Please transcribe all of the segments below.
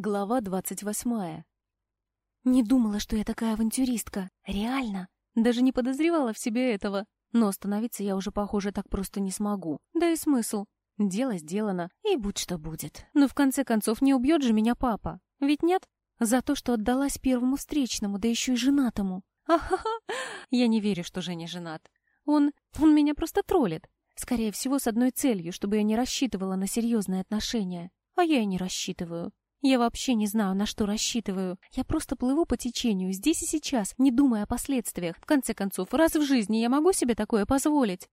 Глава двадцать восьмая. Не думала, что я такая авантюристка. Реально. Даже не подозревала в себе этого. Но остановиться я уже, похоже, так просто не смогу. Да и смысл. Дело сделано, и будь что будет. Но в конце концов не убьет же меня папа. Ведь нет? За то, что отдалась первому встречному, да еще и женатому. Ахаха! Я не верю, что Женя женат. Он... он меня просто троллит. Скорее всего, с одной целью, чтобы я не рассчитывала на серьезные отношения. А я и не рассчитываю. Я вообще не знаю, на что рассчитываю. Я просто плыву по течению, здесь и сейчас, не думая о последствиях. В конце концов, раз в жизни я могу себе такое позволить.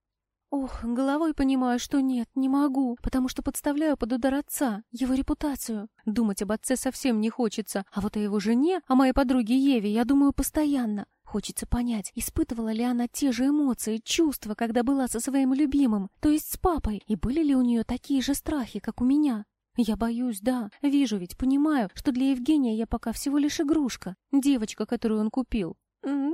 Ох, головой понимаю, что нет, не могу, потому что подставляю под удар отца, его репутацию. Думать об отце совсем не хочется, а вот о его жене, о моей подруге Еве, я думаю постоянно. Хочется понять, испытывала ли она те же эмоции, чувства, когда была со своим любимым, то есть с папой, и были ли у нее такие же страхи, как у меня. Я боюсь, да. Вижу ведь, понимаю, что для Евгения я пока всего лишь игрушка. Девочка, которую он купил.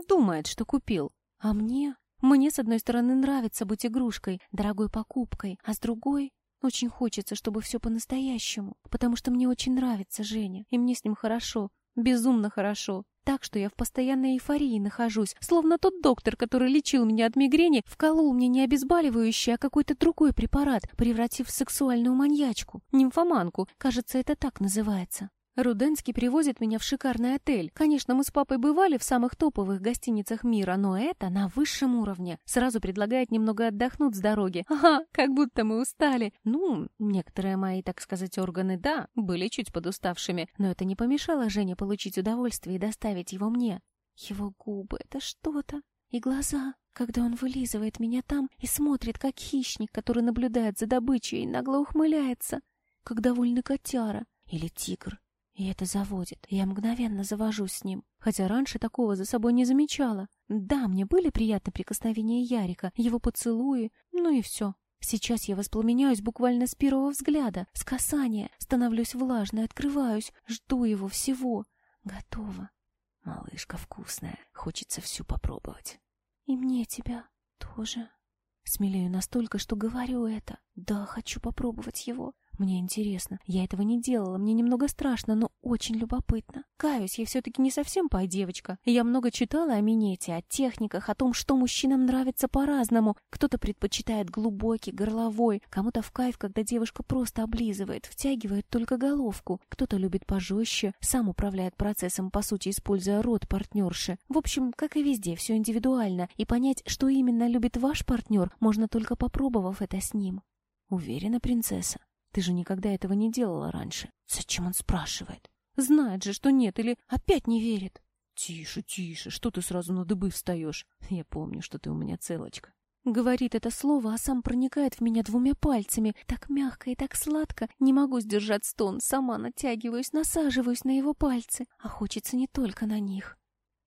Думает, что купил. А мне? Мне, с одной стороны, нравится быть игрушкой, дорогой покупкой, а с другой... Очень хочется, чтобы все по-настоящему, потому что мне очень нравится Женя, и мне с ним хорошо, безумно хорошо. Так что я в постоянной эйфории нахожусь, словно тот доктор, который лечил меня от мигрени, вколол мне не обезболивающий, а какой-то другой препарат, превратив в сексуальную маньячку, нимфоманку, кажется, это так называется. Руденский привозит меня в шикарный отель. Конечно, мы с папой бывали в самых топовых гостиницах мира, но это на высшем уровне. Сразу предлагает немного отдохнуть с дороги. Ага, как будто мы устали. Ну, некоторые мои, так сказать, органы, да, были чуть подуставшими, но это не помешало Жене получить удовольствие и доставить его мне. Его губы — это что-то. И глаза, когда он вылизывает меня там и смотрит, как хищник, который наблюдает за добычей и нагло ухмыляется, как довольный котяра или тигр. И это заводит. Я мгновенно завожусь с ним. Хотя раньше такого за собой не замечала. Да, мне были приятны прикосновения Ярика, его поцелуи, ну и все. Сейчас я воспламеняюсь буквально с первого взгляда, с касания, становлюсь влажной, открываюсь, жду его всего. Готово. Малышка вкусная, хочется всю попробовать. И мне тебя тоже. Смелею настолько, что говорю это. Да, хочу попробовать его. Мне интересно. Я этого не делала, мне немного страшно, но очень любопытно. Каюсь, я все-таки не совсем пай-девочка. Я много читала о минете, о техниках, о том, что мужчинам нравится по-разному. Кто-то предпочитает глубокий, горловой, кому-то в кайф, когда девушка просто облизывает, втягивает только головку. Кто-то любит пожестче, сам управляет процессом, по сути, используя рот партнерши. В общем, как и везде, все индивидуально, и понять, что именно любит ваш партнер, можно только попробовав это с ним. Уверена, принцесса? Ты же никогда этого не делала раньше. Зачем он спрашивает? Знает же, что нет, или опять не верит. Тише, тише, что ты сразу на дыбы встаешь? Я помню, что ты у меня целочка. Говорит это слово, а сам проникает в меня двумя пальцами. Так мягко и так сладко. Не могу сдержать стон. Сама натягиваюсь, насаживаюсь на его пальцы. А хочется не только на них.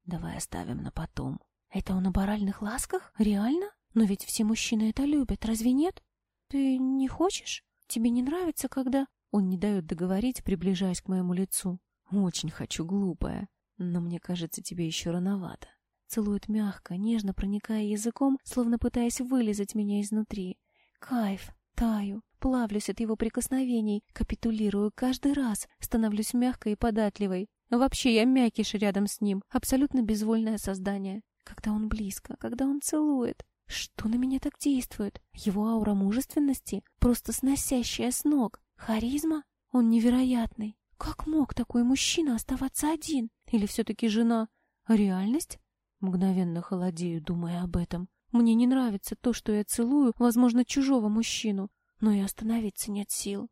Давай оставим на потом. Это он о баральных ласках? Реально? Но ведь все мужчины это любят, разве нет? Ты не хочешь? Тебе не нравится, когда...» Он не дает договорить, приближаясь к моему лицу. «Очень хочу, глупая. Но мне кажется, тебе еще рановато». Целует мягко, нежно проникая языком, словно пытаясь вылезать меня изнутри. Кайф. Таю, плавлюсь от его прикосновений, капитулирую каждый раз, становлюсь мягкой и податливой. Вообще я мякиш рядом с ним, абсолютно безвольное создание. Когда он близко, когда он целует. Что на меня так действует? Его аура мужественности, просто сносящая с ног. Харизма? Он невероятный. Как мог такой мужчина оставаться один? Или все-таки жена? Реальность? Мгновенно холодею, думая об этом. Мне не нравится то, что я целую, возможно, чужого мужчину, но и остановиться нет сил.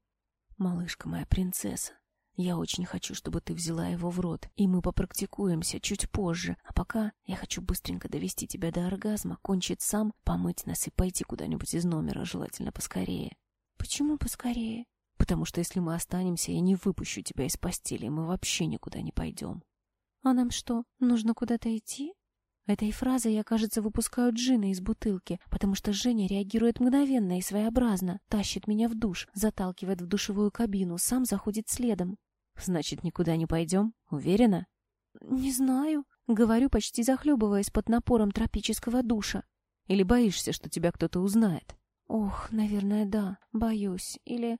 Малышка моя принцесса, я очень хочу, чтобы ты взяла его в рот, и мы попрактикуемся чуть позже. А пока я хочу быстренько довести тебя до оргазма, кончить сам, помыть нас и пойти куда-нибудь из номера, желательно поскорее. Почему поскорее? Потому что если мы останемся, я не выпущу тебя из постели, и мы вообще никуда не пойдем. А нам что, нужно куда-то идти? Этой фразой я, кажется, выпускаю джина из бутылки, потому что Женя реагирует мгновенно и своеобразно, тащит меня в душ, заталкивает в душевую кабину, сам заходит следом. «Значит, никуда не пойдем? Уверена?» «Не знаю», — говорю, почти захлебываясь под напором тропического душа. «Или боишься, что тебя кто-то узнает?» «Ох, наверное, да, боюсь. Или...»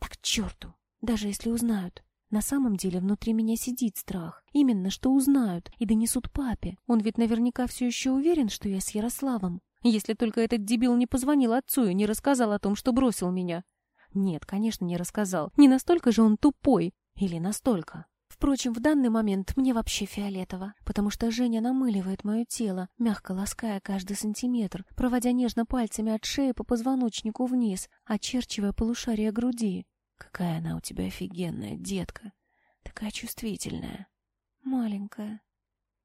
«Так черту, даже если узнают. На самом деле внутри меня сидит страх. Именно, что узнают и донесут папе. Он ведь наверняка все еще уверен, что я с Ярославом. Если только этот дебил не позвонил отцу и не рассказал о том, что бросил меня. Нет, конечно, не рассказал. Не настолько же он тупой. Или настолько. Впрочем, в данный момент мне вообще фиолетово, потому что Женя намыливает мое тело, мягко лаская каждый сантиметр, проводя нежно пальцами от шеи по позвоночнику вниз, очерчивая полушарие груди. Какая она у тебя офигенная, детка. Такая чувствительная. Маленькая.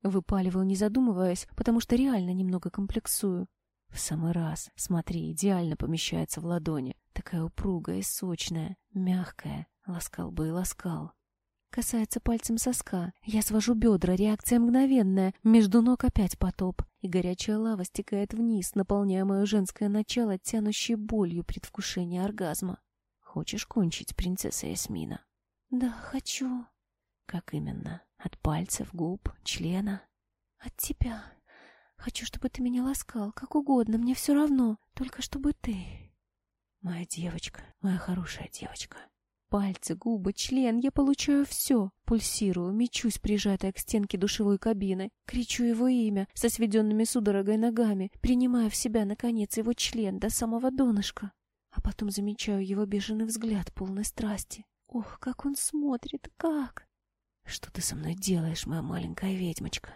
Выпаливаю, не задумываясь, потому что реально немного комплексую. В самый раз. Смотри, идеально помещается в ладони. Такая упругая сочная, мягкая. Ласкал бы и ласкал. Касается пальцем соска. Я свожу бедра, реакция мгновенная. Между ног опять потоп. И горячая лава стекает вниз, наполняя мое женское начало, тянущей болью предвкушения оргазма. Хочешь кончить, принцесса Ясмина? Да, хочу. Как именно? От пальцев, губ, члена? От тебя. Хочу, чтобы ты меня ласкал, как угодно, мне все равно, только чтобы ты. Моя девочка, моя хорошая девочка. Пальцы, губы, член, я получаю все. Пульсирую, мечусь, прижатая к стенке душевой кабины. Кричу его имя, со сведенными судорогой ногами, принимая в себя, наконец, его член до самого донышка. А потом замечаю его бешеный взгляд, полный страсти. Ох, как он смотрит, как! Что ты со мной делаешь, моя маленькая ведьмочка?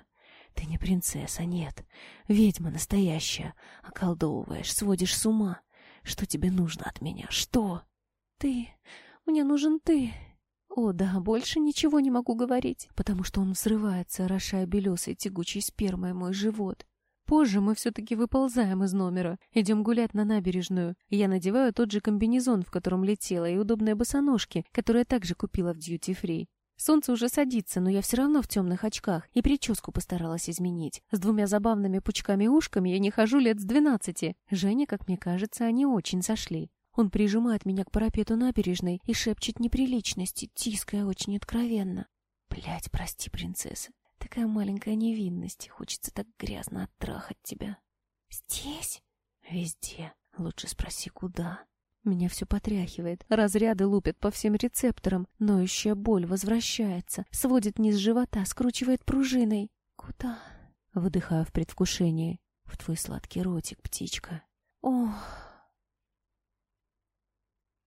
Ты не принцесса, нет. Ведьма настоящая. Околдовываешь, сводишь с ума. Что тебе нужно от меня? Что? Ты. Мне нужен ты. О, да, больше ничего не могу говорить, потому что он взрывается, орошая белесой тягучей спермой мой живот. Позже мы все-таки выползаем из номера, идем гулять на набережную. Я надеваю тот же комбинезон, в котором летела, и удобные босоножки, которые также купила в дьюти-фри. Солнце уже садится, но я все равно в темных очках, и прическу постаралась изменить. С двумя забавными пучками-ушками я не хожу лет с двенадцати. Женя, как мне кажется, они очень сошли. Он прижимает меня к парапету набережной и шепчет неприличности, тиская очень откровенно. Блять, прости, принцесса. Такая маленькая невинность, хочется так грязно оттрахать тебя. Здесь? Везде. Лучше спроси, куда. Меня все потряхивает, разряды лупят по всем рецепторам, ноющая боль возвращается, сводит низ живота, скручивает пружиной. Куда? Выдыхаю в предвкушении. В твой сладкий ротик, птичка. Ох...